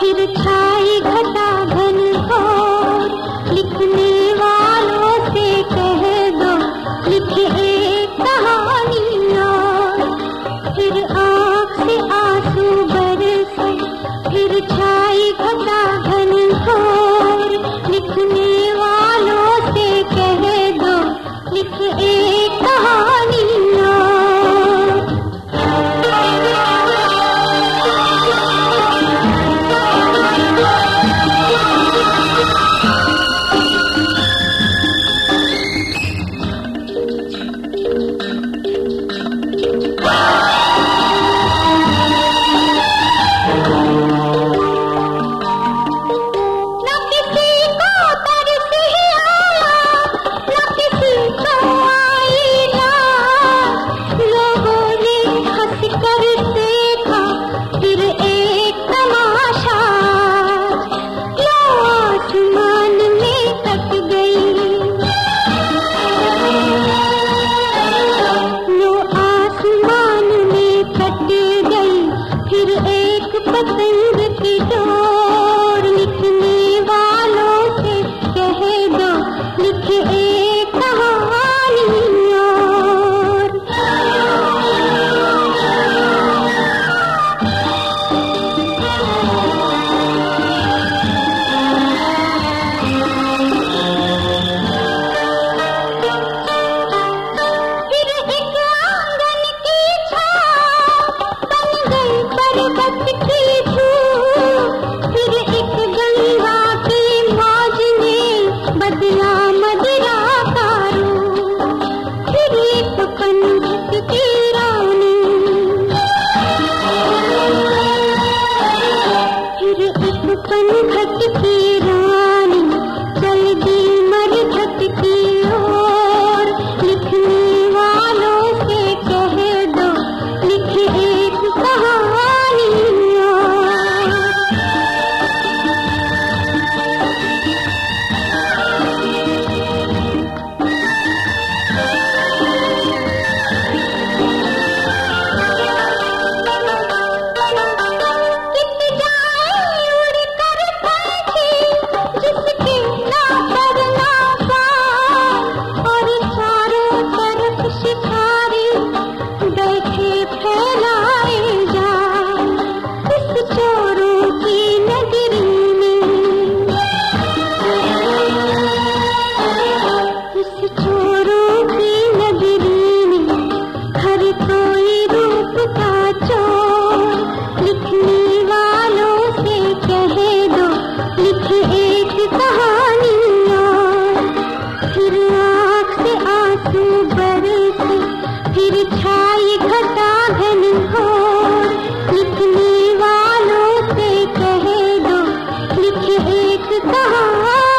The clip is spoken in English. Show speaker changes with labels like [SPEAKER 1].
[SPEAKER 1] फिर था பாவத்தை कहा